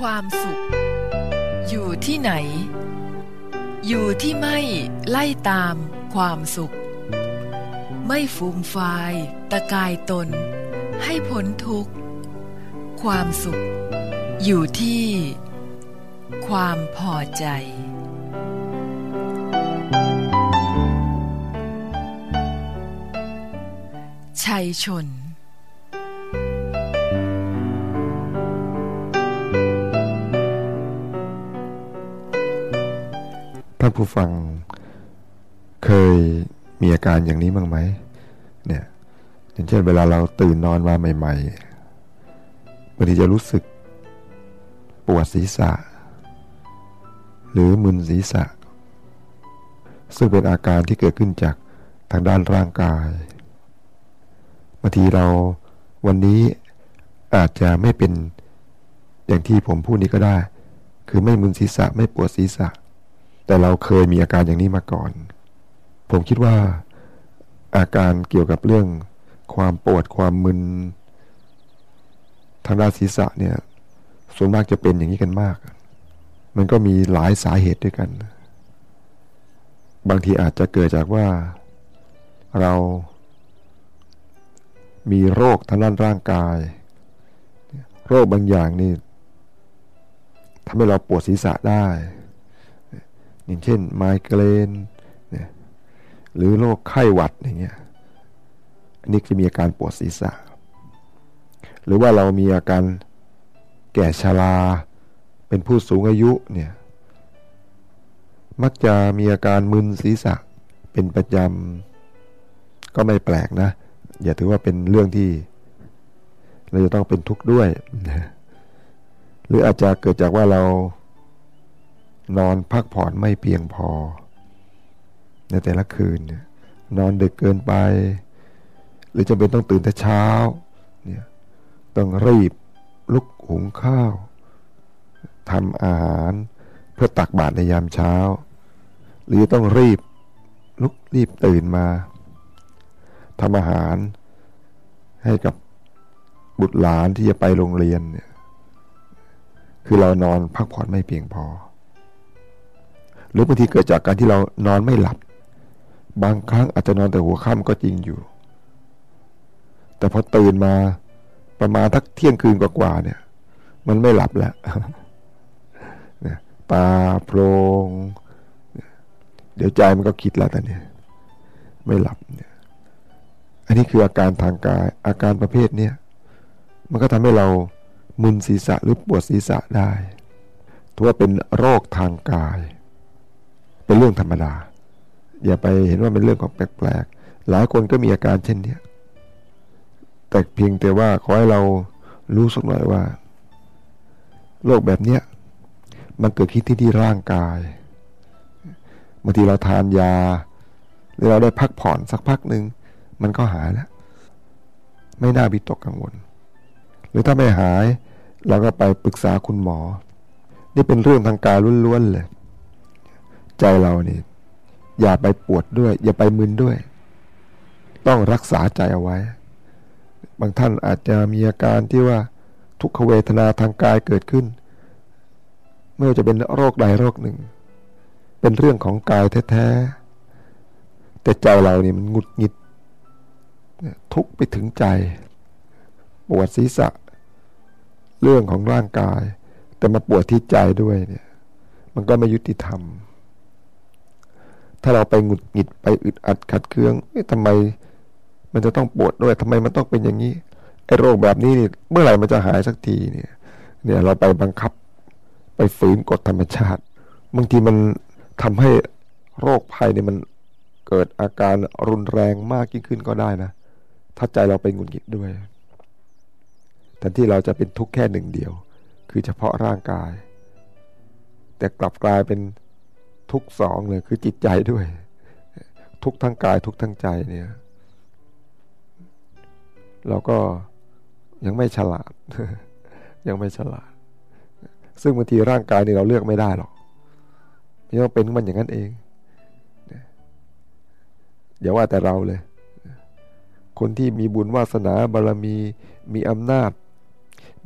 ความสุข อยู่ที่ไหน อยู่ที่ไม่ไล่ตามความสุข ไม่ฟูมฟาย ตะกายตน ให้พ้นทุกข์ ความสุข อยู่ที่ ความพอใจชัยชน ท่านผู้ฟังเคยมีอาการอย่างนี้บ้างไหมเนี่ยอย่างเช่นเวลาเราตื่นนอนมาใหม่ๆบางทีจะรู้สึกปวดศีรษะ หรือมึนศีรษะ ซึ่งเป็นอาการที่เกิดขึ้นจากทางด้านร่างกายบางทีเราวันนี้อาจจะไม่เป็นอย่างที่ผมพูดนี้ก็ได้ คือไม่มึนศีรษะไม่ปวดศีรษะ แต่เราเคยมีอาการอย่างนี้มาก่อน ผมคิดว่าอาการเกี่ยวกับเรื่องความปวดความมึนทางด้านศีรษะเนี่ยส่วนมากจะเป็นอย่างนี้กันมาก มันก็มีหลายสาเหตุด้วยกัน บางทีอาจจะเกิดจากว่าเรามีโรคทางด้านร่างกาย โรคบางอย่างนี่ทำให้เราปวดศีรษะได้ อย่างเช่นไมเกรนเนี่ยหรือโรคไข้หวัดอย่างเงี้ยอันนี้จะมีอาการปวดศีรษะ หรือว่าเรามีอาการแก่ชราเป็นผู้สูงอายุเนี่ยมักจะมีอาการมึนศีรษะเป็นประจำก็ไม่แปลกนะ อย่าถือว่าเป็นเรื่องที่ เราจะต้องเป็นทุกข์ด้วย หรืออาจจะเกิดจากว่าเรา นอนพักผ่อนไม่เพียงพอ ในแต่ละคืนเนี่ยนอนดึกเกินไป หรือจำเป็นต้องตื่นแต่เช้าเนี่ยต้องรีบลุกหุงข้าวทำอาหารเพื่อตักบาตรในยามเช้า หรือต้องรีบลุกรีบตื่นมาทำอาหารให้กับบุตรหลานที่จะไปโรงเรียนเนี่ยคือเรานอนพักผ่อนไม่เพียงพอ หรือบางทีเกิดจากการที่เรานอนไม่หลับ บางครั้งอาจจะนอนแต่หัวค่ำก็จริงอยู่ แต่พอตื่นมาประมาณทักเที่ยงคืนกว่าๆเนี่ย มันไม่หลับแล้วตาโพรงเดี๋ยวใจมันก็คิดแล้วแต่เนี่ยไม่หลับเนี่ยอันนี้คืออาการทางกายอาการประเภทเนี้ยมันก็ทำให้เรามึนศีรษะหรือปวดศีรษะได้ถือว่าเป็นโรคทางกาย เป็นเรื่องธรรมดา อย่าไปเห็นว่าเป็นเรื่องของแปลกๆหลายคนก็มีอาการเช่นนี้แต่เพียงแต่ว่าขอให้เรารู้สักหน่อยว่า โรคแบบเนี้ยมันเกิดขึ้นที่ที่ร่างกายบางทีเราทานยาหรือเราได้พักผ่อนสักพักหนึ่งมันก็หายแล้ว ไม่น่าบิตกกังวล หรือถ้าไม่หาย เราก็ไปปรึกษาคุณหมอ นี่เป็นเรื่องทางกายล้วนๆเลย ใจเรานี่อย่าไปปวดด้วย อย่าไปมึนด้วย ต้องรักษาใจเอาไว้ บางท่านอาจจะมีอาการที่ว่าทุกขเวทนาทางกายเกิดขึ้น เมื่อจะเป็นโรคใดโรคหนึ่ง เป็นเรื่องของกายแท้ๆแต่ใจเราเนี่มันหงุดหงิด ทุกไปถึงใจ ปวดศีรษะ เรื่องของร่างกาย แต่มาปวดที่ใจด้วยเนี่ย มันก็ไม่ยุติธรรม ถ้าเราไปหงุดหงิดไปอึดอัดขัดเคืองนี่ทำไม มันจะต้องปวดด้วยทำไมมันต้องเป็นอย่างนี้ไอ้โรคแบบนี้นี่เมื่อไหร่มันจะหายสักทีเนี่ย เนี่ยเราไปบังคับ ไปฝืนกฎธรรมชาติบางทีมันทำให้โรคภัยเนี่ยมันเกิดอาการรุนแรงมากยิ่งขึ้นก็ได้นะ ถ้าใจเราไปหงุดหงิดด้วยแทนที่เราจะเป็นทุกข์แค่หนึ่งเดียว คือเฉพาะร่างกาย แต่กลับกลายเป็น ทุกสองเลยคือจิตใจด้วย ทุกทั้งกายทุกทั้งใจเนี่ย เราก็ยังไม่ฉลาด ยังไม่ฉลาด ซึ่งบางทีร่างกายนี่เราเลือกไม่ได้หรอกนี่ต้องเป็นมันอย่างนั้นเองอย่าว่าแต่เราเลย คนที่มีบุญวาสนาบารรมี มีอำนาจ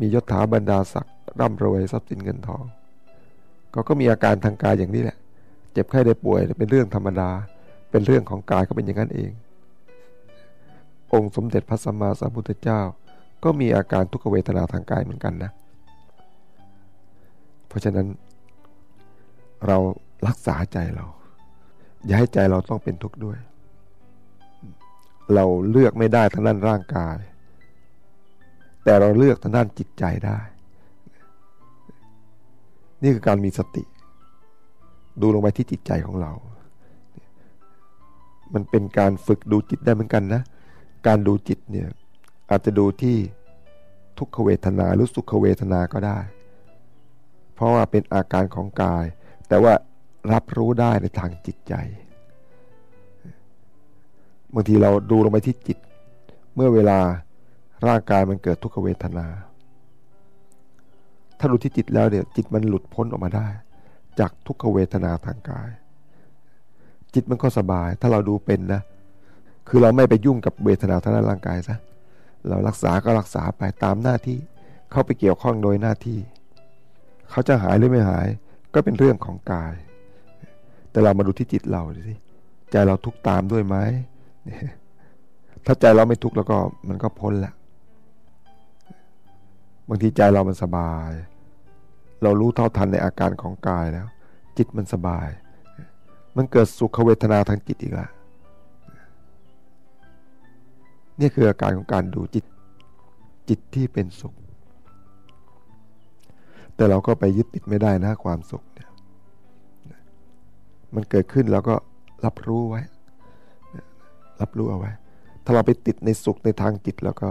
มียศถาบรรดาศักดิ์ร่ำรวยทรัพย์สินเงินทอง ก็ก็มีอาการทางกายอย่างนี้แหละ เจ็บไข้ได้ป่วยเป็นเรื่องธรรมดา เป็นเรื่องของกายก็เป็นอย่างนั้นเอง องค์สมเด็จพระสัมมาสัมพุทธเจ้า ก็มีอาการทุกขเวทนาทางกายเหมือนกันนะ เพราะฉะนั้น เรารักษาใจเรา อย่าให้ใจเราต้องเป็นทุกข์ด้วย เราเลือกไม่ได้ทางด้านร่างกาย แต่เราเลือกทางด้านจิตใจได้ นี่คือการมีสติ ดูลงไปที่จิตใจของเรา มันเป็นการฝึกดูจิตได้เหมือนกันนะ การดูจิตเนี่ยอาจจะดูที่ทุกขเวทนาหรือสุขเวทนาก็ได้ เพราะว่าเป็นอาการของกาย แต่ว่ารับรู้ได้ในทางจิตใจบางทีเราดูลงไปที่จิต เมื่อเวลาร่างกายมันเกิดทุกขเวทนา ถ้ารู้ที่จิตแล้วเนี่ยจิตมันหลุดพ้นออกมาได้ จากทุกขเวทนาทางกาย จิตมันก็สบาย ถ้าเราดูเป็นนะ คือเราไม่ไปยุ่งกับเวทนาทางด้านร่างกายซะเรารักษาก็รักษาไปตามหน้าที่ เข้าไปเกี่ยวข้องโดยหน้าที่ เขาจะหายหรือไม่หายก็เป็นเรื่องของกาย แต่เรามาดูที่จิตเราดูสิใจเราทุกตามด้วยไหมถ้าใจเราไม่ทุกข์แล้วก็มันก็พ้นละบางทีใจเรามันสบาย เรารู้เท่าทันในอาการของกายแล้ว จิตมันสบาย มันเกิดสุขเวทนาทางจิตอีกละนี่คืออาการของการดูจิตจิตที่เป็นสุข แต่เราก็ไปยึดติดไม่ได้นะความสุขเนี่ยมันเกิดขึ้นเราก็รับรู้ไว้ รับรู้เอาไว้ ถ้าเราไปติดในสุขในทางจิตแล้วก็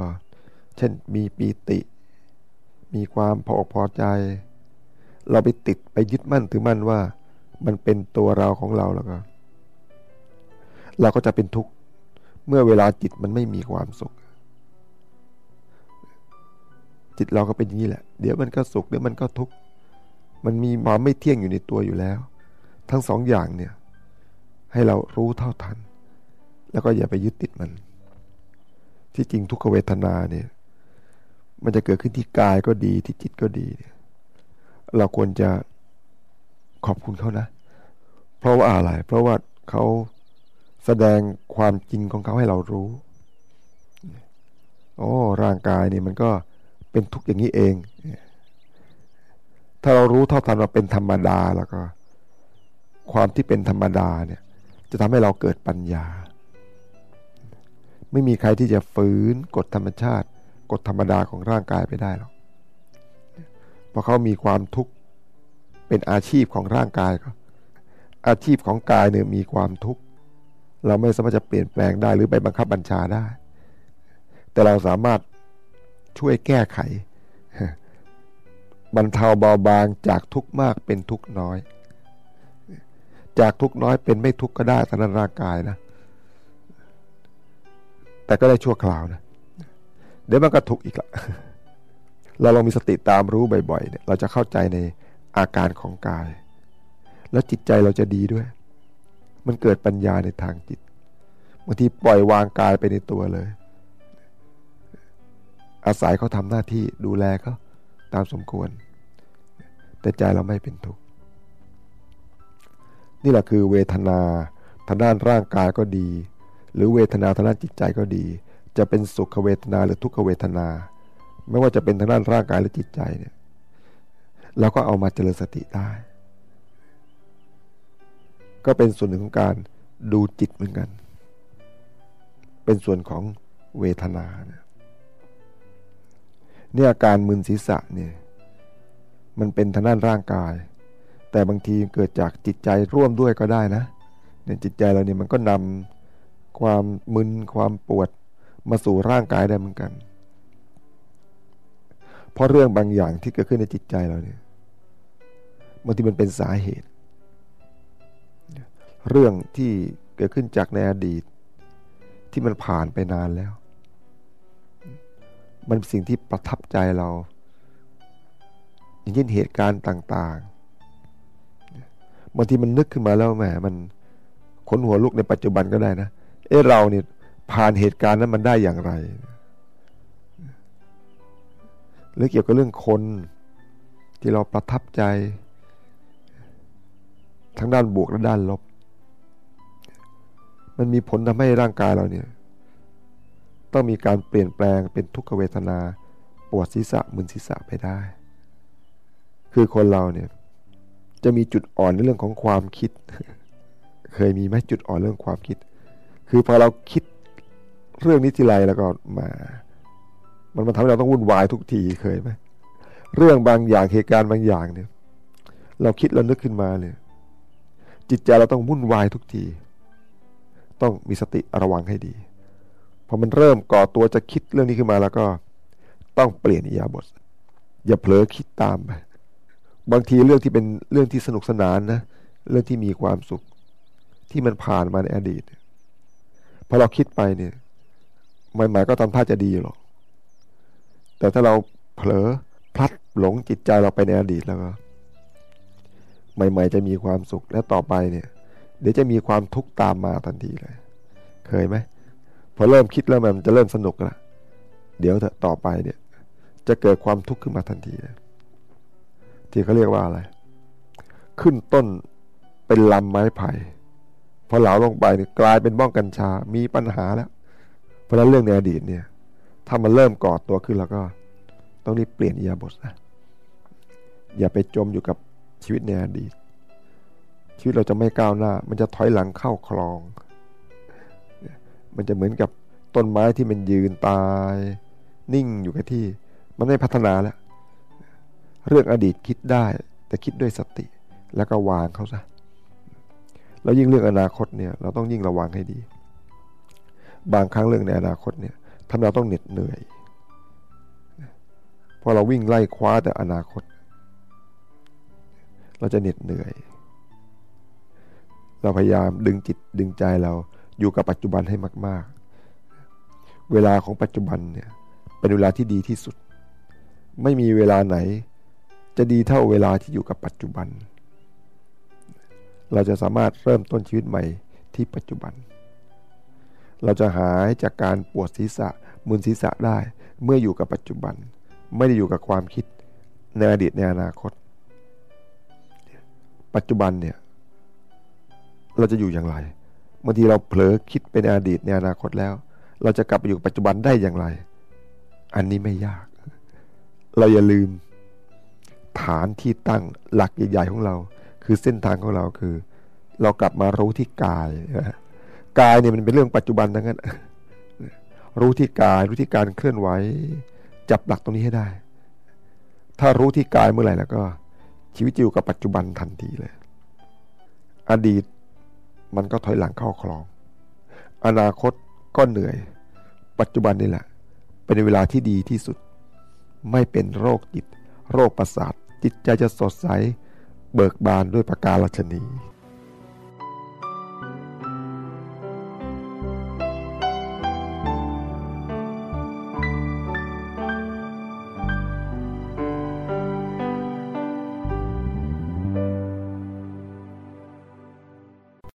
เช่นมีปีติ มีความพออกพอใจ เราไปติดไปยึดมั่นถือมั่นว่า มันเป็นตัวเราของเราแล้วก็ เราก็จะเป็นทุกข์เมื่อเวลาจิตมันไม่มีความสุข จิตเราก็เป็นอย่างนี้แหละ เดี๋ยวมันก็สุขเดี๋ยวมันก็ทุกข์มันมีความไม่เที่ยงอยู่ในตัวอยู่แล้ว ทั้งสองอย่างเนี่ย ให้เรารู้เท่าทัน แล้วก็อย่าไปยึดติดมัน ที่จริงทุกขเวทนาเนี่ย มันจะเกิดขึ้นที่กายก็ดีที่จิตก็ดีเนี่ย เราควรจะขอบคุณเขานะ เพราะว่าอะไร เพราะว่าเขาแสดงความจริงของเขาให้เรารู้ โอ้ ร่างกายนี่มันก็เป็นทุกอย่างนี้เอง ถ้าเรารู้เท่าทันว่าเป็นธรรมดาแล้วก็ ความที่เป็นธรรมดาเนี่ย จะทำให้เราเกิดปัญญา ไม่มีใครที่จะฝืนกฎธรรมชาติ กฎธรรมดาของร่างกายไปได้หรอก เพราะเขามีความทุกข์ เป็นอาชีพของร่างกายเขาอาชีพของกายเนี่ยมีความทุกข์ เราไม่สามารถจะเปลี่ยนแปลงได้หรือไปบังคับบัญชาได้ แต่เราสามารถช่วยแก้ไขบรรเทาเบาบางจากทุกข์มากเป็นทุกข์น้อย จากทุกข์น้อยเป็นไม่ทุกข์ก็ได้ทางร่างกายนะ แต่ก็ได้ชั่วคราวนะ เดี๋ยวมันก็ทุกข์อีกละเราลองมีสติตามรู้บ่อยๆเนี่ยเราจะเข้าใจใน อาการของกาย แล้วจิตใจเราจะดีด้วย มันเกิดปัญญาในทางจิตบางทีปล่อยวางกายไปในตัวเลย อาศัยเขาทำหน้าที่ดูแลเขาตามสมควร แต่ใจเราไม่เป็นทุกข์นี่แหละคือเวทนาทางด้านร่างกายก็ดี หรือเวทนาทางด้านจิตใจก็ดี จะเป็นสุขเวทนาหรือทุกขเวทนา ไม่ว่าจะเป็นทางด้านร่างกายหรือจิตใจเนี่ย เราก็เอามาเจริญสติได้ ก็เป็นส่วนหนึ่งของการดูจิตเหมือนกัน เป็นส่วนของเวทนาเนี่ยนี่อาการมึนศีรษะเนี่ยมันเป็นทางด้านร่างกาย แต่บางทีเกิดจากจิตใจร่วมด้วยก็ได้นะเนี่ยจิตใจเราเนี่ยมันก็นำความมึนความปวดมาสู่ร่างกายได้เหมือนกัน เพราะเรื่องบางอย่างที่เกิดขึ้นในจิตใจเราเนี่ย บางทีมันเป็นสาเหตุ เรื่องที่เกิดขึ้นจากในอดีต ที่มันผ่านไปนานแล้ว มันเป็นสิ่งที่ประทับใจเรา อย่างเช่นเหตุการณ์ต่างๆบางทีมันนึกขึ้นมาแล้วแหมมันขนหัวลุกในปัจจุบันก็ได้นะ เอ้เราเนี่ยผ่านเหตุการณ์นั้นมันได้อย่างไรหรือเกี่ยวกับเรื่องคนที่เราประทับใจ ทั้งด้านบวกและด้านลบ มันมีผลทำให้ร่างกายเราเนี่ยต้องมีการเปลี่ยนแปลงเป็นทุกขเวทนาปวดศีรษะมึนศีรษะไปได้ คือคนเราเนี่ยจะมีจุดอ่อนในเรื่องของความคิด เคยมีไหมจุดอ่อนเรื่องความคิด คือพอเราคิดเรื่องนี้ทีไรแล้วก็มา มันมาทำให้เราต้องวุ่นวายทุกทีเคยไหมเรื่องบางอย่างเหตุการณ์บางอย่างเนี่ย เราคิดเรานึกขึ้นมาเนี่ย จิตใจเราต้องวุ่นวายทุกที ต้องมีสติระวังให้ดีพอมันเริ่มก่อตัวจะคิดเรื่องนี้ขึ้นมาแล้วก็ต้องเปลี่ยนอิยาบท อย่าเผลอคิดตามไปบางทีเรื่องที่เป็นเรื่องที่สนุกสนานนะ เรื่องที่มีความสุข ที่มันผ่านมาในอดีตพอเราคิดไปเนี่ยใหม่ๆก็ทำท่าจะดีหรอกแต่ถ้าเราเผลอพลัดหลงจิตใจเราไปในอดีตแล้วก็ ใหม่ ๆ จะมีความสุขแล้วต่อไปเนี่ย เดี๋ยวจะมีความทุกข์ตามมาทันทีเลย เคยไหมพอเริ่มคิดแล้วมันจะเริ่มสนุกละเดี๋ยวต่อไปเนี่ย จะเกิดความทุกข์ขึ้นมาทันทีเลยที่เขาเรียกว่าอะไร ขึ้นต้นเป็นลำไม้ไผ่พอเหลาลงไปเนี่ยกลายเป็นบ้องกัญชา มีปัญหาแล้ว เพราะนั้นเรื่องในอดีตเนี่ย ถ้ามันเริ่มก่อตัวขึ้นแล้วก็ ต้องรีบเปลี่ยนอิยาบทนะอย่าไปจมอยู่กับ ชีวิตในอดีต ชีวิตเราจะไม่ก้าวหน้า มันจะถอยหลังเข้าคลอง มันจะเหมือนกับต้นไม้ที่มันยืนตาย นิ่งอยู่กับที่ มันไม่พัฒนาแล้ว เรื่องอดีตคิดได้ แต่คิดด้วยสติ แล้วก็วางเขาซะแล้วยิ่งเรื่องอนาคตเนี่ย เราต้องยิ่งระวังให้ดี บางครั้งเรื่องในอนาคตเนี่ยทำเราต้องเหน็ดเหนื่อยพอเราวิ่งไล่คว้าแต่อนาคต เราจะเหน็ดเหนื่อย เราพยายามดึงจิตดึงใจเราอยู่กับปัจจุบันให้มาก ๆ เวลาของปัจจุบันเนี่ยเป็นเวลาที่ดีที่สุด ไม่มีเวลาไหน จะดีเท่าเวลาที่อยู่กับปัจจุบัน เราจะสามารถเริ่มต้นชีวิตใหม่ที่ปัจจุบัน เราจะหายจากการปวดศีรษะมึนศีรษะได้เมื่ออยู่กับปัจจุบัน ไม่ได้อยู่กับความคิดในอดีตในอนาคต ปัจจุบันเนี่ยเราจะอยู่อย่างไรบางทีเราเผลอคิดเป็นอดีตในอนาคตแล้ว เราจะกลับไปอยู่ปัจจุบันได้อย่างไร อันนี้ไม่ยาก เราอย่าลืม ฐานที่ตั้งหลักใหญ่ๆของเรา คือเส้นทางของเราคือ เรากลับมารู้ที่กายกายเนี่ยมันเป็นเรื่องปัจจุบันทั้งนั้นรู้ที่กายรู้ที่การเคลื่อนไหวจับหลักตรงนี้ให้ได้ ถ้ารู้ที่กายเมื่อไหร่แล้วก็ ชีวิตอยู่กับปัจจุบันทันทีเลย อดีตมันก็ถอยหลังเข้าคลอง อนาคตก็เหนื่อย ปัจจุบันนี่แหละ เป็นเวลาที่ดีที่สุด ไม่เป็นโรคจิต โรคประสาท จิตใจจะสดใส เบิกบานด้วยประการลัชนี